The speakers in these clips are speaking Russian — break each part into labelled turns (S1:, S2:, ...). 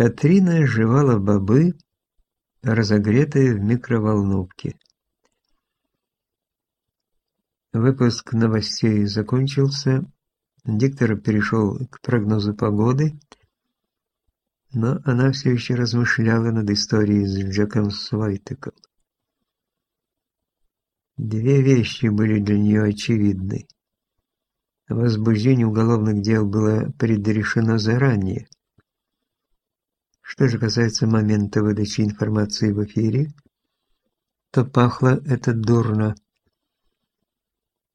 S1: Катрина жевала бобы, разогретые в микроволновке. Выпуск новостей закончился. Диктор перешел к прогнозу погоды, но она все еще размышляла над историей с Джеком Свайтеком. Две вещи были для нее очевидны. Возбуждение уголовных дел было предрешено заранее. Что же касается момента выдачи информации в эфире, то пахло это дурно.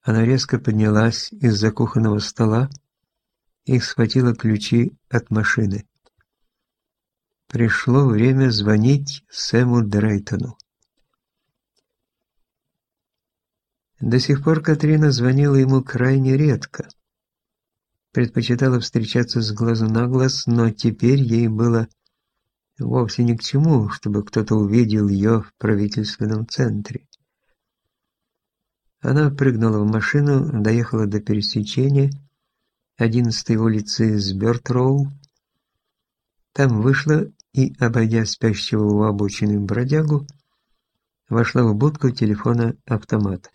S1: Она резко поднялась из-за кухонного стола и схватила ключи от машины. Пришло время звонить Сэму Дрейтону. До сих пор Катрина звонила ему крайне редко. Предпочитала встречаться с глазу на глаз, но теперь ей было вовсе ни к чему, чтобы кто-то увидел ее в правительственном центре. Она прыгнула в машину, доехала до пересечения 11-й улицы с Бёртроу. Там вышла и, обойдя спящего у обочины бродягу, вошла в будку телефона автомата.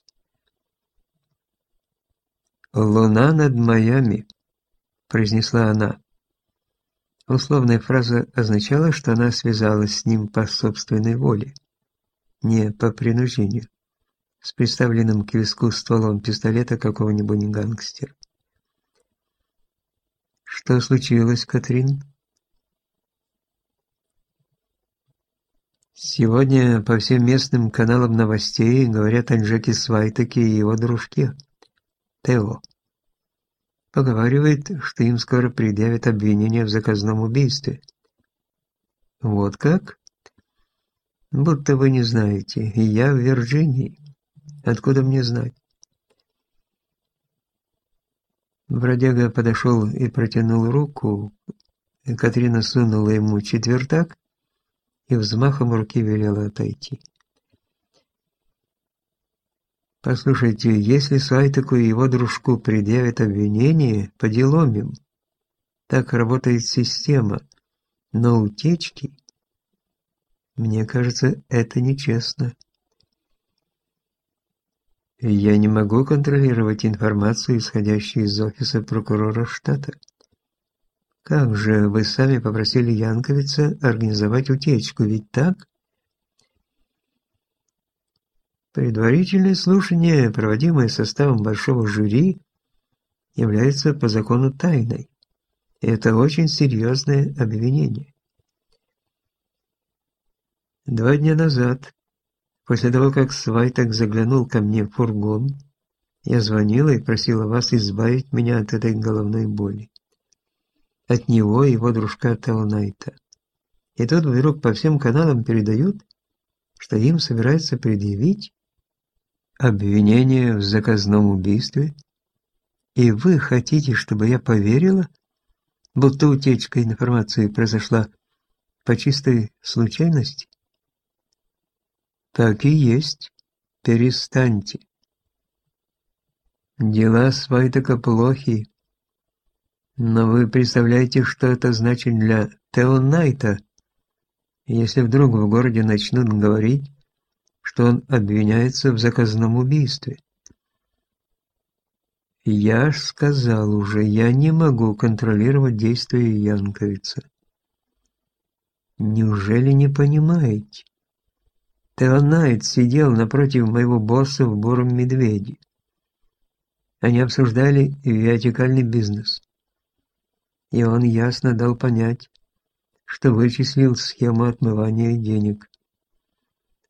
S1: «Луна над Майами», — произнесла она. Условная фраза означала, что она связалась с ним по собственной воле, не по принуждению с приставленным к виску стволом пистолета какого-нибудь гангстера. «Что случилось, Катрин?» Сегодня по всем местным каналам новостей говорят о Джеке Свайтаке и его дружке, Тео. Поговаривает, что им скоро предъявят обвинение в заказном убийстве. Вот как? Будто вы не знаете, я в Вирджинии. Откуда мне знать? Бродяга подошел и протянул руку. Катрина сунула ему четвертак и взмахом руки велела отойти. Послушайте, если Сайтаку и его дружку предъявят обвинение, по делам им. Так работает система. Но утечки... Мне кажется, это нечестно. Я не могу контролировать информацию, исходящую из офиса прокурора штата. Как же вы сами попросили Янковица организовать утечку, ведь так? Предварительное слушание, проводимое составом большого жюри, является по закону тайной. Это очень серьезное обвинение. Два дня назад После того, как Свайтак заглянул ко мне в фургон, я звонила и просила вас избавить меня от этой головной боли. От него и его дружка Телнайта. И тут вдруг по всем каналам передают, что им собираются предъявить обвинение в заказном убийстве. И вы хотите, чтобы я поверила, будто утечка информации произошла по чистой случайности? Так и есть. Перестаньте. Дела Свайтака плохи. Но вы представляете, что это значит для Теонайта, если вдруг в городе начнут говорить, что он обвиняется в заказном убийстве. Я ж сказал уже, я не могу контролировать действия Янковица. Неужели не понимаете? Теонайт сидел напротив моего босса в буром медведе. Они обсуждали вертикальный бизнес. И он ясно дал понять, что вычислил схему отмывания денег.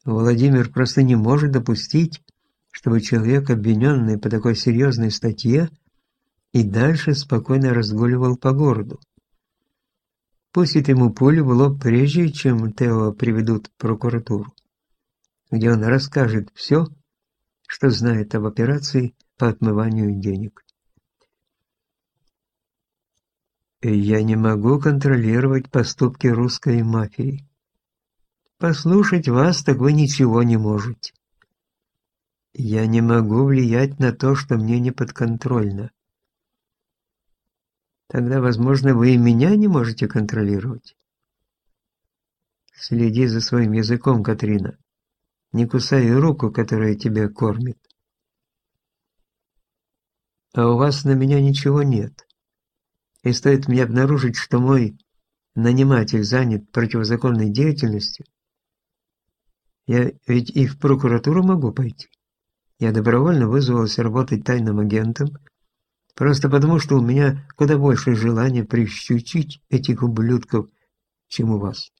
S1: Владимир просто не может допустить, чтобы человек, обвиненный по такой серьезной статье, и дальше спокойно разгуливал по городу. Пустит ему пулю в лоб прежде, чем Тео приведут в прокуратуру где он расскажет все, что знает об операции по отмыванию денег. Я не могу контролировать поступки русской мафии. Послушать вас, так вы ничего не можете. Я не могу влиять на то, что мне не подконтрольно. Тогда, возможно, вы и меня не можете контролировать. Следи за своим языком, Катрина. Не кусай руку, которая тебя кормит. А у вас на меня ничего нет. И стоит мне обнаружить, что мой наниматель занят противозаконной деятельностью, я ведь и в прокуратуру могу пойти. Я добровольно вызвался работать тайным агентом, просто потому что у меня куда больше желания прищучить этих ублюдков, чем у вас.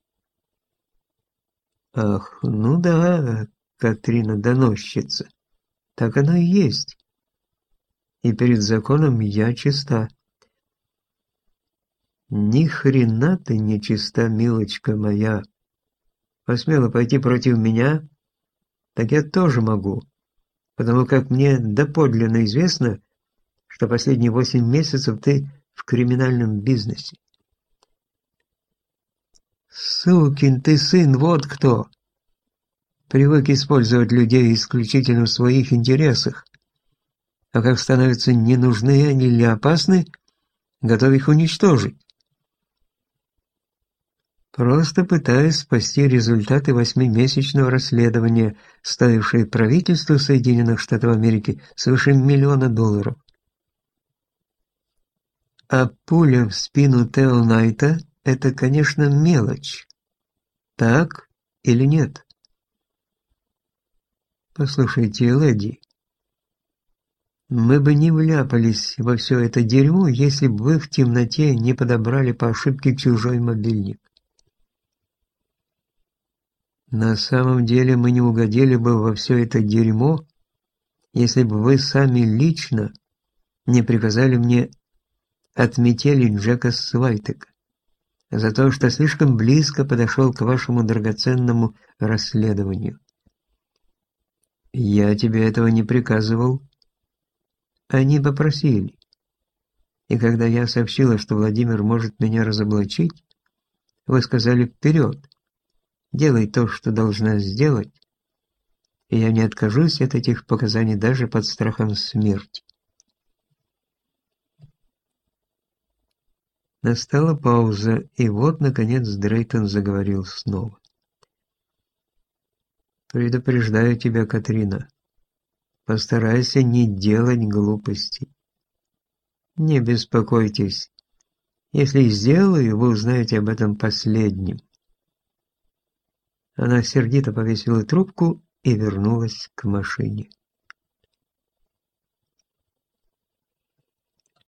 S1: Ах, ну да, Катрина доносчица. Так оно и есть. И перед законом я чиста. Ни хрена ты не чиста, милочка моя. Посмела пойти против меня, так я тоже могу, потому как мне доподлинно известно, что последние восемь месяцев ты в криминальном бизнесе. Сукин ты сын, вот кто! Привык использовать людей исключительно в своих интересах. А как становятся не нужны они или опасны, готов их уничтожить. Просто пытаясь спасти результаты восьмимесячного расследования, стоившее правительству Соединенных Штатов Америки свыше миллиона долларов. А пуля в спину Тео Найта – это, конечно, мелочь. Так или нет? Послушайте, леди, мы бы не вляпались во все это дерьмо, если бы вы в темноте не подобрали по ошибке чужой мобильник. На самом деле мы не угодили бы во все это дерьмо, если бы вы сами лично не приказали мне отметили Джека Свайтека за то, что слишком близко подошел к вашему драгоценному расследованию. Я тебе этого не приказывал. Они попросили. И когда я сообщила, что Владимир может меня разоблачить, вы сказали «вперед». Делай то, что должна сделать, и я не откажусь от этих показаний даже под страхом смерти. Настала пауза, и вот, наконец, Дрейтон заговорил снова. «Предупреждаю тебя, Катрина, постарайся не делать глупостей. Не беспокойтесь, если сделаю, вы узнаете об этом последним. Она сердито повесила трубку и вернулась к машине.